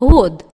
wood.